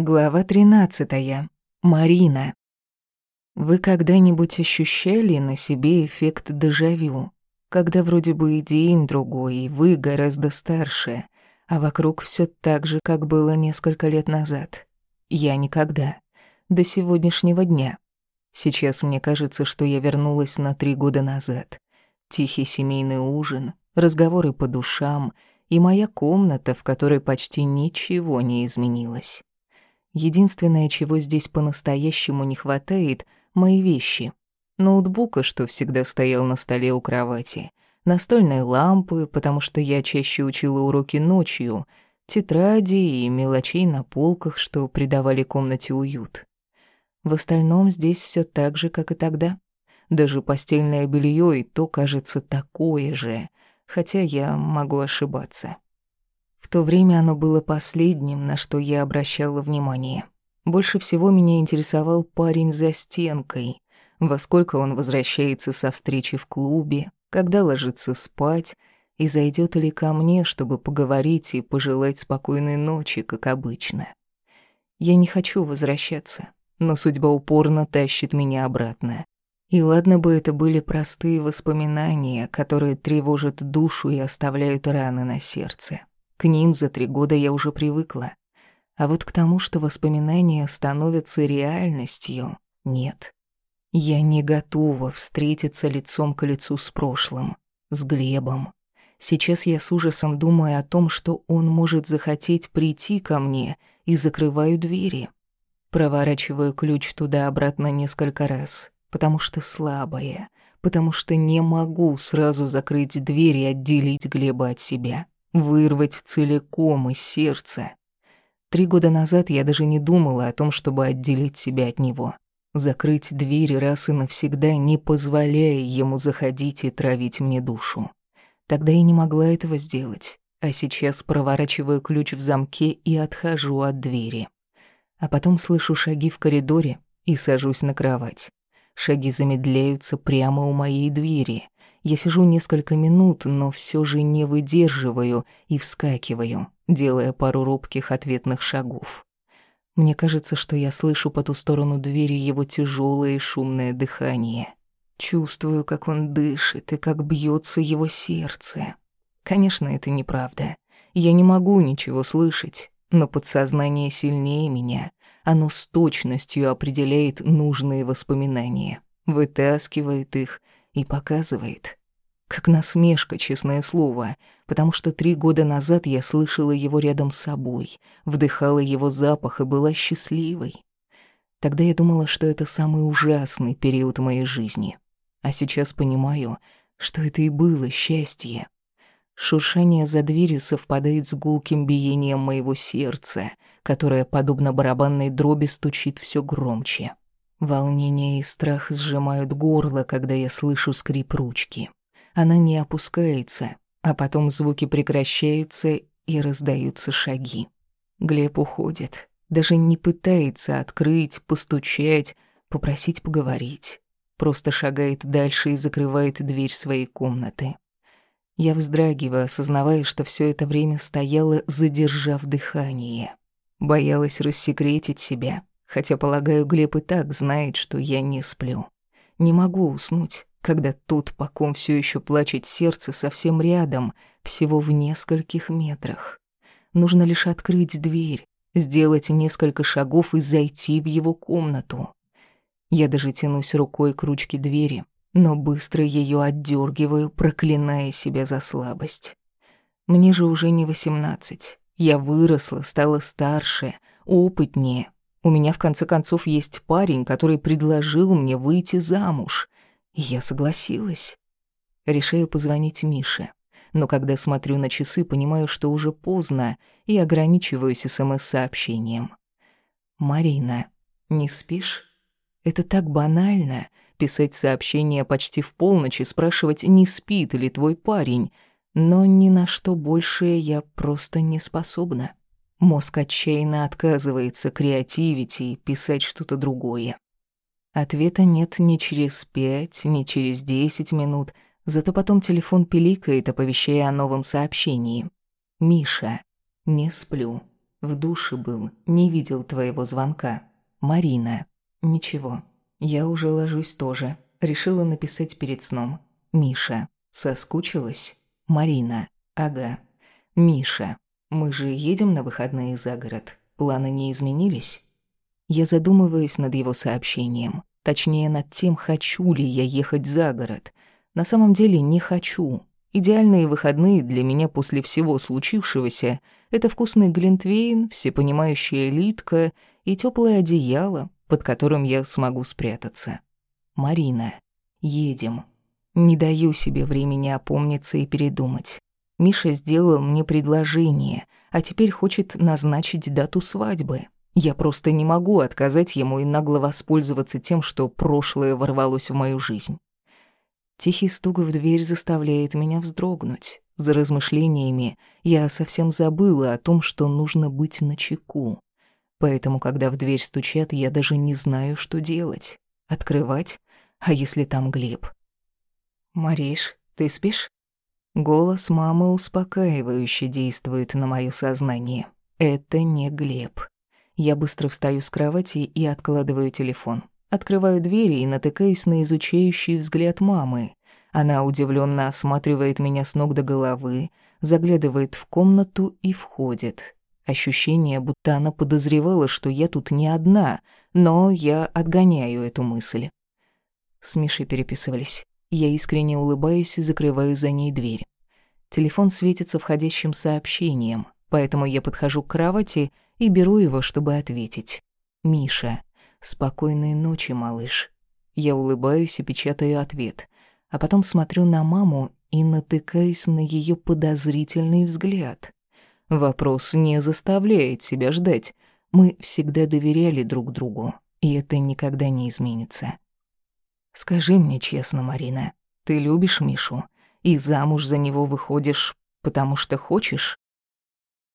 Глава 13. Марина. Вы когда-нибудь ощущали на себе эффект дежавю, когда вроде бы и день другой, и вы гораздо старше, а вокруг все так же, как было несколько лет назад? Я никогда. До сегодняшнего дня. Сейчас мне кажется, что я вернулась на три года назад. Тихий семейный ужин, разговоры по душам и моя комната, в которой почти ничего не изменилось. Единственное, чего здесь по-настоящему не хватает — мои вещи. Ноутбука, что всегда стоял на столе у кровати, настольной лампы, потому что я чаще учила уроки ночью, тетради и мелочей на полках, что придавали комнате уют. В остальном здесь все так же, как и тогда. Даже постельное белье и то кажется такое же, хотя я могу ошибаться. В то время оно было последним, на что я обращала внимание. Больше всего меня интересовал парень за стенкой. Во сколько он возвращается со встречи в клубе, когда ложится спать, и зайдет ли ко мне, чтобы поговорить и пожелать спокойной ночи, как обычно. Я не хочу возвращаться, но судьба упорно тащит меня обратно. И ладно бы это были простые воспоминания, которые тревожат душу и оставляют раны на сердце. К ним за три года я уже привыкла. А вот к тому, что воспоминания становятся реальностью, нет. Я не готова встретиться лицом к лицу с прошлым, с Глебом. Сейчас я с ужасом думаю о том, что он может захотеть прийти ко мне и закрываю двери. Проворачиваю ключ туда-обратно несколько раз, потому что слабая, потому что не могу сразу закрыть дверь и отделить Глеба от себя вырвать целиком из сердца. Три года назад я даже не думала о том, чтобы отделить себя от него. Закрыть двери раз и навсегда, не позволяя ему заходить и травить мне душу. Тогда я не могла этого сделать, а сейчас проворачиваю ключ в замке и отхожу от двери. А потом слышу шаги в коридоре и сажусь на кровать. Шаги замедляются прямо у моей двери. Я сижу несколько минут, но все же не выдерживаю и вскакиваю, делая пару робких ответных шагов. Мне кажется, что я слышу по ту сторону двери его тяжелое и шумное дыхание. Чувствую, как он дышит и как бьется его сердце. Конечно, это неправда. Я не могу ничего слышать, но подсознание сильнее меня. Оно с точностью определяет нужные воспоминания, вытаскивает их и показывает. Как насмешка, честное слово, потому что три года назад я слышала его рядом с собой, вдыхала его запах и была счастливой. Тогда я думала, что это самый ужасный период моей жизни. А сейчас понимаю, что это и было счастье. Шуршание за дверью совпадает с гулким биением моего сердца, которое, подобно барабанной дроби, стучит все громче. Волнение и страх сжимают горло, когда я слышу скрип ручки. Она не опускается, а потом звуки прекращаются и раздаются шаги. Глеб уходит, даже не пытается открыть, постучать, попросить поговорить. Просто шагает дальше и закрывает дверь своей комнаты. Я вздрагиваю, осознавая, что все это время стояла, задержав дыхание. Боялась рассекретить себя, хотя, полагаю, Глеб и так знает, что я не сплю. Не могу уснуть, когда тут, по ком все еще плачет сердце, совсем рядом, всего в нескольких метрах. Нужно лишь открыть дверь, сделать несколько шагов и зайти в его комнату. Я даже тянусь рукой к ручке двери, но быстро ее отдергиваю, проклиная себя за слабость. Мне же уже не восемнадцать. Я выросла, стала старше, опытнее. У меня, в конце концов, есть парень, который предложил мне выйти замуж. И я согласилась. Решаю позвонить Мише. Но когда смотрю на часы, понимаю, что уже поздно, и ограничиваюсь СМС-сообщением. «Марина, не спишь?» Это так банально — писать сообщение почти в полночь и спрашивать, не спит ли твой парень, но ни на что большее я просто не способна. Мозг отчаянно отказывается креативить и писать что-то другое. Ответа нет ни через пять, ни через десять минут, зато потом телефон пиликает, оповещая о новом сообщении. «Миша, не сплю. В душе был, не видел твоего звонка. Марина. Ничего. Я уже ложусь тоже. Решила написать перед сном. Миша. Соскучилась? Марина. Ага. Миша. Мы же едем на выходные за город. Планы не изменились? Я задумываюсь над его сообщением. Точнее, над тем, хочу ли я ехать за город. На самом деле не хочу. Идеальные выходные для меня после всего случившегося — это вкусный глинтвейн, всепонимающая литка и теплое одеяло, под которым я смогу спрятаться. Марина, едем. Не даю себе времени опомниться и передумать. Миша сделал мне предложение, а теперь хочет назначить дату свадьбы. Я просто не могу отказать ему и нагло воспользоваться тем, что прошлое ворвалось в мою жизнь. Тихий стук в дверь заставляет меня вздрогнуть. За размышлениями я совсем забыла о том, что нужно быть начеку. Поэтому, когда в дверь стучат, я даже не знаю, что делать. Открывать? А если там Глеб? «Мариш, ты спишь?» Голос мамы успокаивающе действует на моё сознание. Это не Глеб. Я быстро встаю с кровати и откладываю телефон. Открываю двери и натыкаюсь на изучающий взгляд мамы. Она удивленно осматривает меня с ног до головы, заглядывает в комнату и входит. Ощущение, будто она подозревала, что я тут не одна, но я отгоняю эту мысль. С Мишей переписывались. Я искренне улыбаюсь и закрываю за ней дверь. Телефон светится входящим сообщением, поэтому я подхожу к кровати и беру его, чтобы ответить. «Миша, спокойной ночи, малыш». Я улыбаюсь и печатаю ответ, а потом смотрю на маму и натыкаюсь на ее подозрительный взгляд. Вопрос не заставляет себя ждать. Мы всегда доверяли друг другу, и это никогда не изменится. Скажи мне честно, Марина, ты любишь Мишу и замуж за него выходишь, потому что хочешь?